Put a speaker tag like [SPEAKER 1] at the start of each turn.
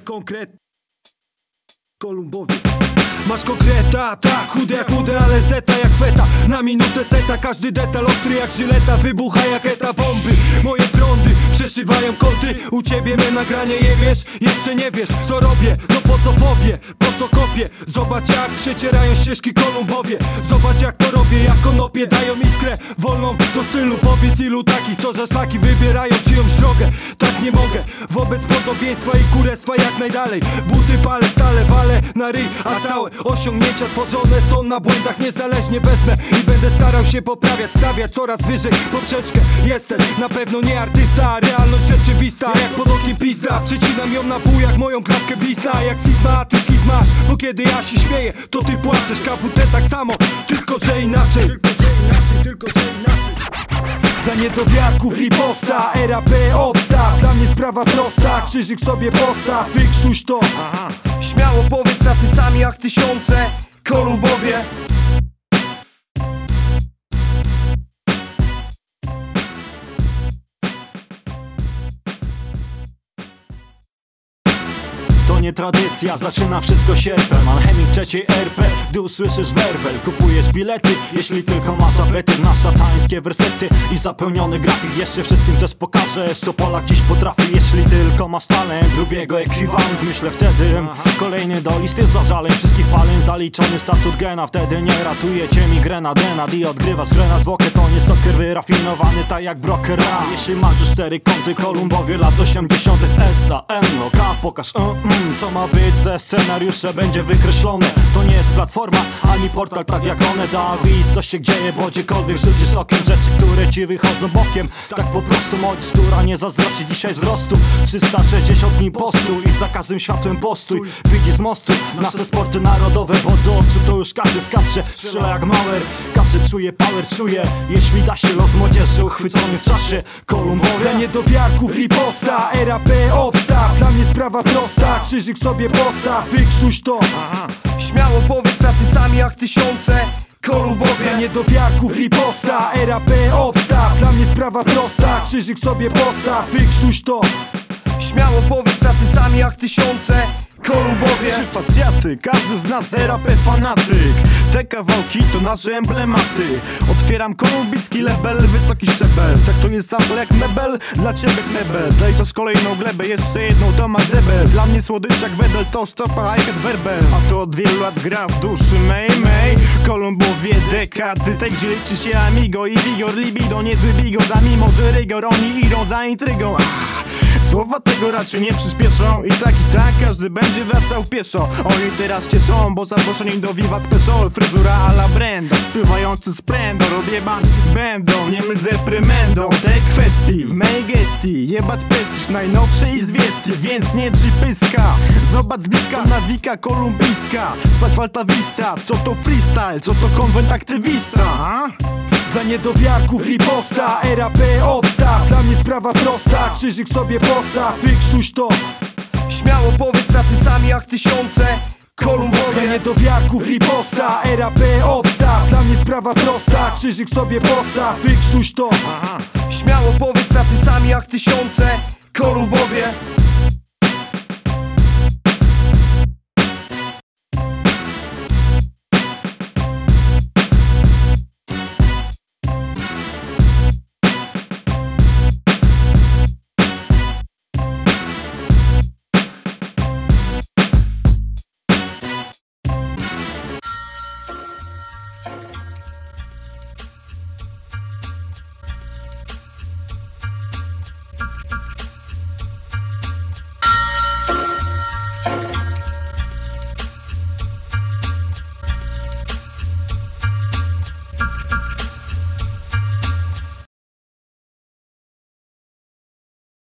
[SPEAKER 1] Konkret Kolumbowie Masz konkreta, tak, chude jak chude, ale zeta jak feta. Na minutę seta, każdy detal ostry jak żyleta. Wybucha jak eta bomby, moje prądy Przeszywają kąty, u ciebie me nagranie je wiesz Jeszcze nie wiesz, co robię, no po co powie Po co kopię, zobacz jak przecierają ścieżki Kolumbowie. Zobacz jak to robię, jak konopie dają iskrę Wolną do stylu, powiedz ilu takich Co za szlaki wybierają czyjąś drogę. Tak nie mogę, wobec podobieństwa i kurestwa jak najdalej. Buty palę, stale walę na ryj, a całe osiągnięcia tworzone są na błędach. Niezależnie wezmę i będę starał się poprawiać Stawiać coraz wyżej poprzeczkę. Jestem na pewno nie artysta, realność rzeczywista. Jak pod okiem pizda, przecinam ją na pół jak moją klatkę blizna. Jak schizma, a ty schizmasz, bo kiedy ja się śmieję To ty płaczesz, KWT tak samo, tylko że inaczej. Tylko że inaczej, tylko że inaczej dla niedowiarków riposta, RAP obsta. Dla mnie sprawa prosta, krzyżyk sobie posta. Wykrztuś to.
[SPEAKER 2] Śmiało powiedz na ty sami jak tysiące Kolumbowie
[SPEAKER 3] nie tradycja, zaczyna wszystko sierpem Alchemik trzeciej RP, gdy usłyszysz werbel Kupujesz bilety, jeśli tylko masz apetyt Na szatańskie wersety i zapełniony grafik. Jeszcze wszystkim też pokażę, co Polak dziś potrafi. Jeśli tylko masz talent lub jego ekwiwalent Myślę wtedy, kolejny do listy zażaleń. Wszystkich paleń, zaliczony statut gena Wtedy nie ratuje cię migrena, denad I odgrywasz grę na zwłokę, to nie soker wyrafinowany Tak jak broker Jeśli masz już cztery kąty, Kolumbowie lat 80 S-A, N, K, pokaż mm, mm, co ma być ze scenariusze będzie wykreślone. To nie jest platforma, ani portal tak jak one. Dawid, co się dzieje, bo gdziekolwiek rzucisz okiem. Rzeczy, które ci wychodzą bokiem Tak po prostu moc, która nie zazdrości dzisiaj wzrostu. 360 dni postu za każdym światłem postój. Widzi z mostu nasze sporty narodowe Bo do oczu to już każdy skacze. Strzela jak mauer, każdy czuje power, czuje. Jeśli da się los młodzieży uchwycony w czasie. Kolumbowie
[SPEAKER 1] Dla niedowiarków riposta, RAP obsta. Dla mnie sprawa prosta, krzyżyk sobie posta. Wykrztuś to.
[SPEAKER 2] Śmiało powiedz na ty sami jak tysiące. Kolumbowie
[SPEAKER 1] Dla niedowiarków riposta, RAP obsta. Dla mnie sprawa prosta, krzyżyk sobie posta. Wykrztuś to
[SPEAKER 2] Śmiało powiedz na ty sami jak tysiące Kolumbowie.
[SPEAKER 4] Trzy facjaty, każdy z nas RAP fanatyk. Te kawałki to nasze emblematy. Otwieram kolumbijski label, wysoki szczebel. Tak to jest sample jak mebel, dla ciebie knebel Zaliczasz kolejną glebę, jeszcze jedną to masz debel Dla mnie słodycz jak wedel to stopa hi werbel. A to od wielu lat gra w duszy May May Kolumbowie dekady, te gdzie liczy się amigo i wigor. Libido, niezły bigo, za mimo że rygor. Oni idą za intrygą. Ah. Słowa tego raczej nie przyspieszą. I tak i tak każdy będzie wracał pieszo. Oni teraz cieszą, bo zaproszeni do Viva Special. Fryzura a la Brenda, spływający splendor Odjebani będą, nie myl z reprymendą Te kwestii w mej gestii Jebać prestiż najnowszej zwiesti Więc nie drzyj pyska Zobacz z bliska nawika kolumbijska Spać Alta Vista, co to freestyle, co to konwent aktywista?
[SPEAKER 1] Dla niedowiarków riposta, RAP obsta Dla mnie sprawa prosta, krzyżyk sobie posta Wykrztuś to.
[SPEAKER 2] Śmiało powiedz na sami jak tysiące. Kolumbowie
[SPEAKER 1] niedowiarków riposta, RAP obsta. Dla mnie sprawa prosta, krzyżyk sobie posta Wykrztuś to.
[SPEAKER 2] Śmiało powiedz na sami jak tysiące. Kolumbowie